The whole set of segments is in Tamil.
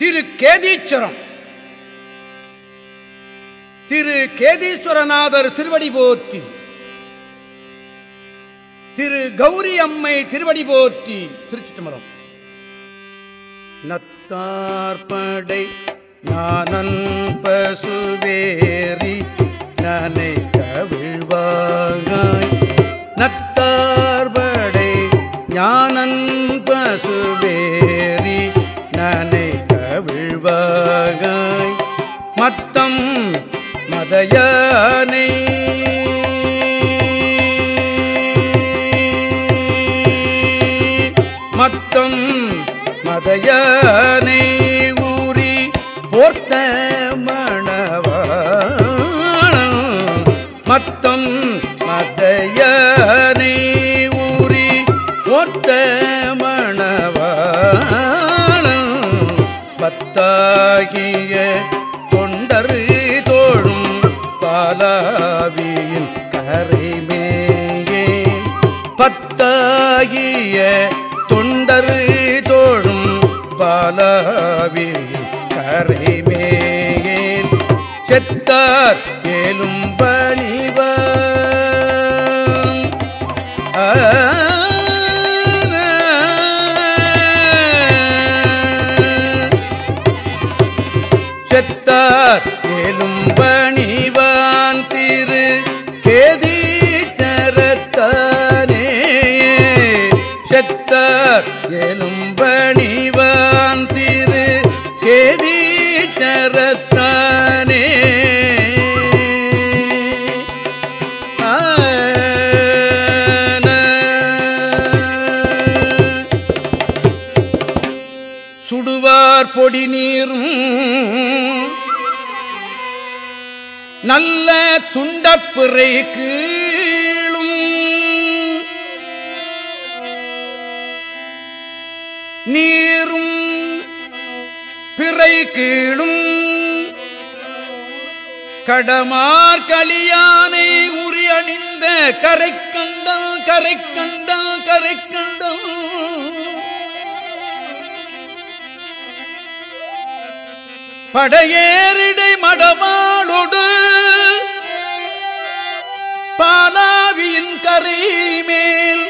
திரு கேதீஸ்வரம் திரு கேதீஸ்வரநாதர் திருவடி போற்றி. திரு கௌரி அம்மை திருவடி போற்றி. திருச்சி திருச்சிட்டம்பரம் நத்தார்படை ஞானன் பசுவேரி நனை கவிழ்வாகாய் நத்தார்படை ஞானன் பசுவேரி நனை மத்தம் மதையானை ஊறி போர்த்த மணவாளன். மத்தம் மதையானை ஊறி போர்த்த மணவாளன். பத்தாகி பாலாவியின் கரைமேயேன் செத்தார் ஏலும் பணிவன். செத்தார் ஏலும் பணிவான் திரு கேதி தரத்தானே செத்தார் ஏலும் பணிவான் துண்டப்பிறை கீழும். நீரும் பிறை கீழும் கடமார் கலியானை உரி அணிந்த கரை கண்டல் கரை கண்டல் கரை கண்டல் படையேறிடை மடமாளொடு பாலாவியின் கரை மேல்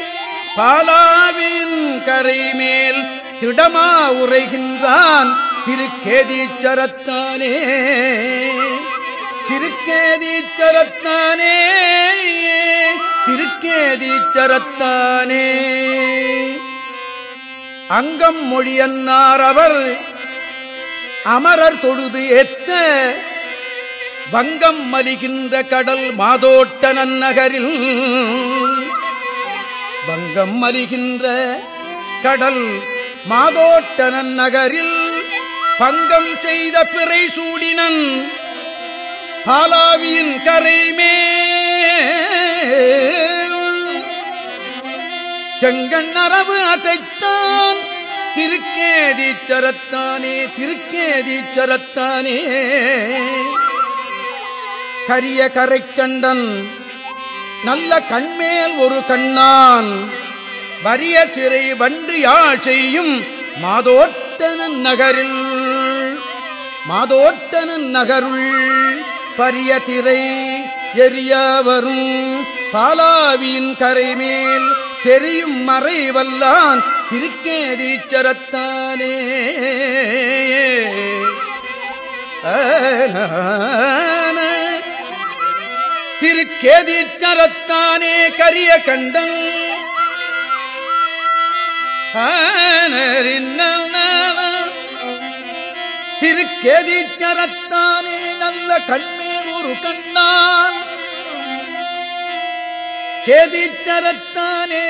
பாலாவின் கரை மேல் திடமா உரைகின்றான் திருக்கேதீச்சரத்தானே. திருக்கேதீச்சரத்தானே திருக்கேதீச்சரத்தானே. அங்கம் மொழியன்னார் அவர் அமரர் தொழுது ஏத்த வங்கம் மலிகின்ற கடல் மாதோட்ட நன்னகரில். வங்கம் மலிகின்ற கடல் மாதோட்ட நன்னகரில் பங்கம் செய்த பிறை சூடினன் பாலாவியின் கரைமே செங்கண்ணரவு அசைத்தான் திருக்கேதீச்சரத்தானே திருக்கேதீச்சரத்தானே. கரிய கரைக்கண்டன் நல்ல கண்மேல் ஒரு கண்ணான். வரிய சிறை வண்டு யாழ் செய்யும் மாதோட்டனன் நகரில். மாதோட்டனன் நகருள் பரிய திரை எரிய வரும் பாலாவியின் கரைமேல் தெரியும் மறைவல்லான் திருக்கேதீச்சரத்தானே. திருக்கேதீச்சரத்தானே கரிய கண்டம் திருக்கேதீச்சரத்தானே நல்ல கண்மீர் ஒரு கண்ணான் கேதீச்சரத்தானே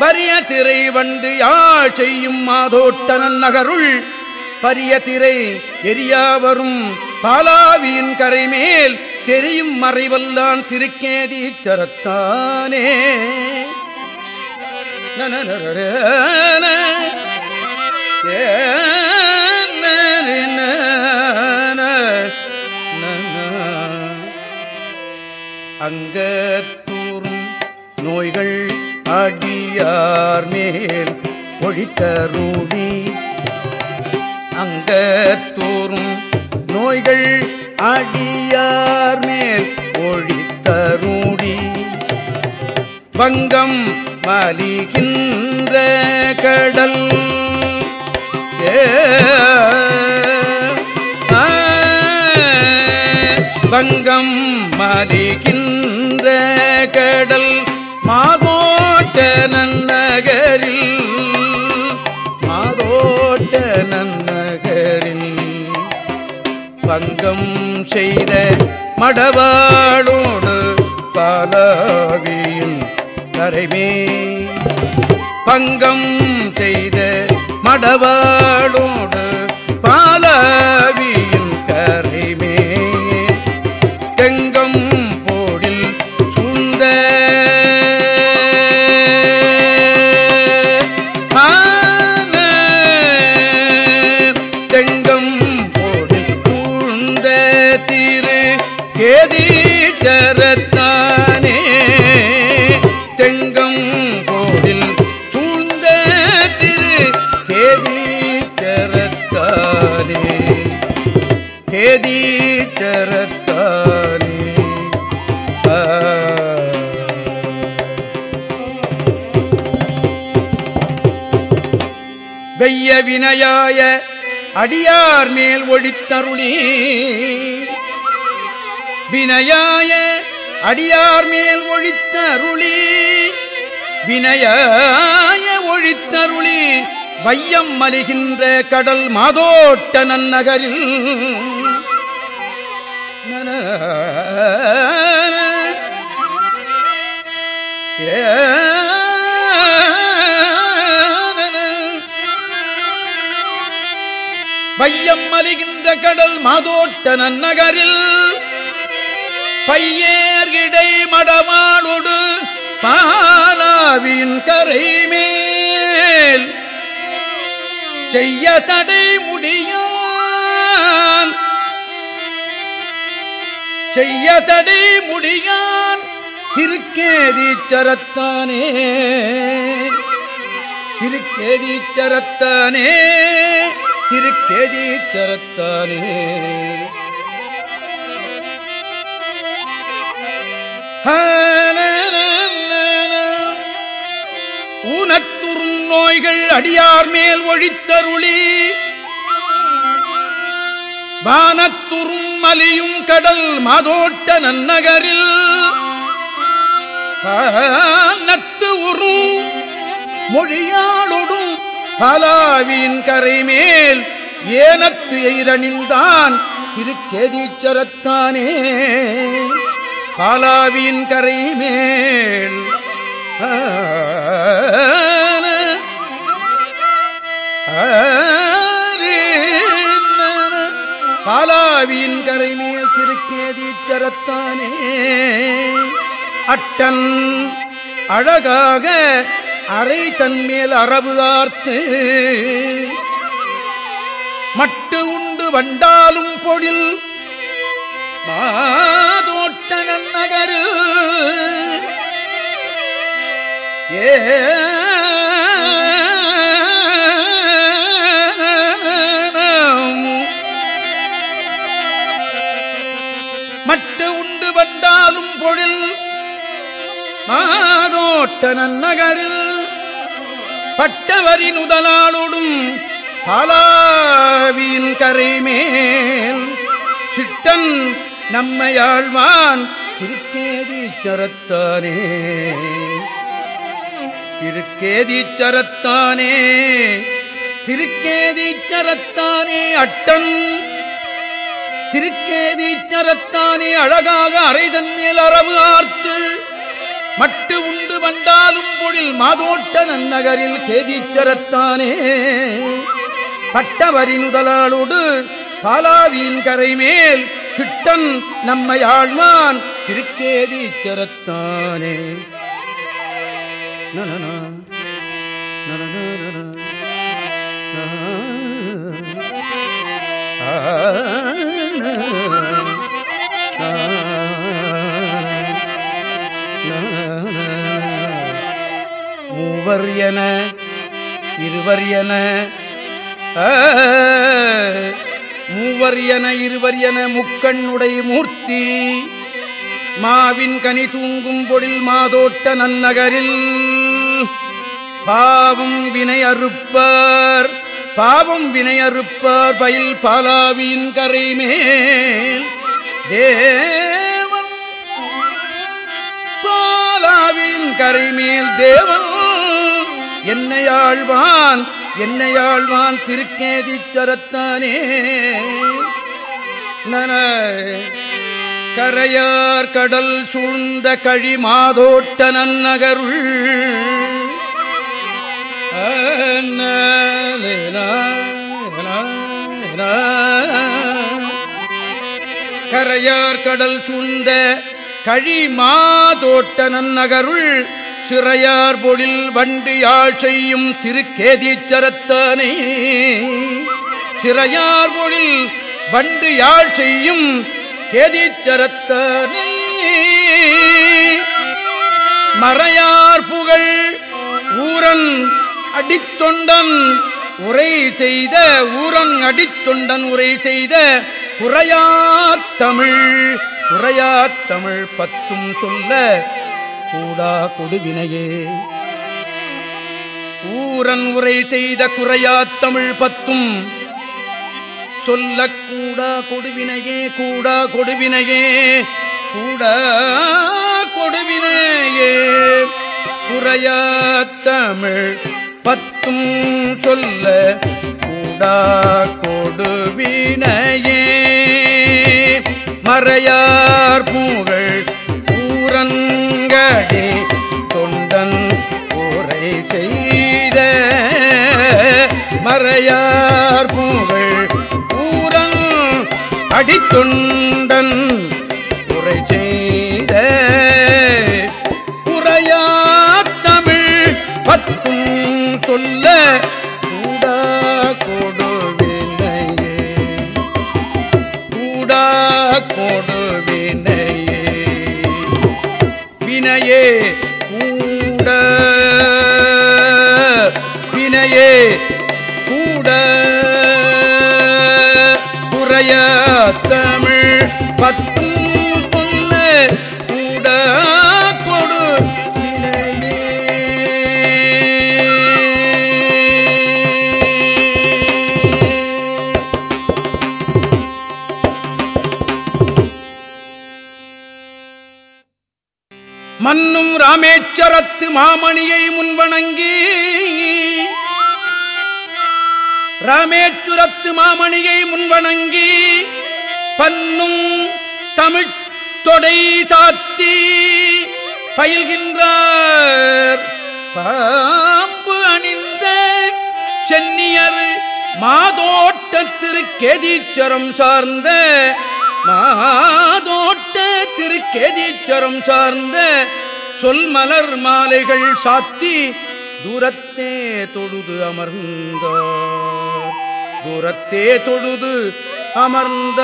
பரிய திரை வண்டு யாழ் செய்யும் மாதோட்டனன் நகருள் பரிய திரை எரியாவரும் பாலாவியின் கரைமேல் தெரியும் மறைவல்லான் திருக்கேதி சரத்தானே. ஏனரினன. அங்கத்தூரும் நோய்கள் அடியார் மேல் ஒழித்தருவி அங்கத்தூரும் நோய்கள் அடியார் மேல் ஒழித்தருடி. வங்கம் மலிகின்ற கடல் ஏ ஆ, வங்கம் மலிகின்ற பங்கம் செய்த மடவாளோடு பாலாவியின் கரைமே. பங்கம் செய்த மடவாளோடு பாலா வெய்ய வினையாய அடியார் மேல் ஒழித்தருளி வினையாய அடியார் மேல் ஒழித்தருளி வினையாய ஒழித்தருளி வையம் மலிகின்ற கடல் மாதோட்ட நன்னகரில். நன பையம் மலிகின்ற கடல் மாதோட்ட நன்னகரில் பையேர் இடை மடமாளோடு பாலாவின் கரை மேல் செய்ய தடை முடியான் செய்ய தடை முடியான் திருக்கேதீச்சரத்தானே. திருக்கேதீச்சரத்தானே. திருக்கேதீச்சரத்தானே ஊனத்துறும் நோய்கள் அடியார் மேல் ஒழித்தருளி. வானத்துறும் மலியும் கடல் மாதோட்ட நன்னகரில். பானத்து உறும் மொழியாளொடும் பலாவின் கரை மேல் ஏனத்து எயிரணிந்தான் திருக்கேதீச்சரத்தானே. பாலாவின் கரை மேல் ஆன, ஆரீன, திருக்கேதீச்சரத்தானே. அட்டன் அழகாக அறை தன்மேல் அரபு ஆர்த்து. மட்டு உண்டு வண்டாலும் பொழில். மாதோட்ட நன்னகரில் ஏ. மட்டு உண்டு வந்தாலும் பொழில். மாதோட்ட நன்னகரில் பட்டவரின் உதலாளோடும் பாலாவின் கரைமேல். சிட்டன் நம்மையாழ்வான் திருக்கேதீச்சரத்தானே திருக்கேதீச்சரத்தானே திருக்கேதீச்சரத்தானே அட்டன். திருக்கேதீச்சரத்தானே அழகாக அரைதன் மேல் அரவு ஆர்த்து வண்டாலும் பொழில் மாதோட்ட நன்னகரில் கேதீச்சரத்தானே பட்டவரின் முதலாளோடு பாலாவியின் கரை மேல் சிட்டன் நம்மை ஆழ்வான் திருக்கேதீச்சரத்தானே நனனா, நனனனன, இருவர் என இருவர் என மூவர் என இருவர் என முக்கண்ணுடை மூர்த்தி. மாவின் கனி தூங்கும் பொழில் மாதோட்ட நன்னகரில். பாவம் வினை அறுப்பார் பாவம் வினை அறுப்பார் பயில் பாலாவின் கரை மேல். தேவன் பாலாவின் கரை மேல் தேவன் என்னையாழ்வான் என்னையாழ்வான் திருக்கேதிச்சரத்தானே நன கரையார் கடல் சூழ்ந்த கழி மாதோட்ட நன்னகருள் கரையார் கடல் சூழ்ந்த கழி மாதோட்ட நன்னகருள். சிறையார் பொழில் வண்டு யாழ் செய்யும் திருக்கேதீச்சரத்தானே. சிறையார் பொழில் வண்டு யாழ் செய்யும் கேதீச்சரத்தானே. மறையார் புகழ் ஊரன் அடித்தொண்டன் உரை செய்த ஊரன் அடித்தொண்டன் உரை செய்த குறையாத்தமிழ் தமிழ் தமிழ் பத்தும் சொல்ல கூடா கொடுவினையே. ஊரன் உரை செய்த குறையா தமிழ் பத்தும் சொல்லக்கூடா கொடுவினையே கூடா கொடுவினையே கூடா கொடுவினையே. குறையா தமிழ் பத்தும் சொல்ல கூடா கொடுவினையே. மறையார் புகழ் ஊரங்கடே தொண்டன் ஊரை செய்த மறையார் புகழ் ஊரன் அடித்தொண்டன் உரை செய்த உரையா தமிழ் பத்தும் சொல்ல வினையே கூட வினையே கூட குறைய தமிழ் பத்து மன்னும் ராமேச்சரத்து மாமணியை முன்வணங்கி ராமேச்சுரத்து மாமணியை முன்வணங்கி பன்னும் தமிழ் தொடை தாத்தி பயில்கின்றார். பாம்பு அணிந்த சென்னியர் மாதோட்டத்திற்கு கேதீச்சரம் சார்ந்த மாதோ திருக்கேதீச்சரம் சார்ந்த சொல்மலர் மாலைகள் சாத்தி தூரத்தே தொழுது அமர்ந்த தூரத்தே தொழுது அமர்ந்த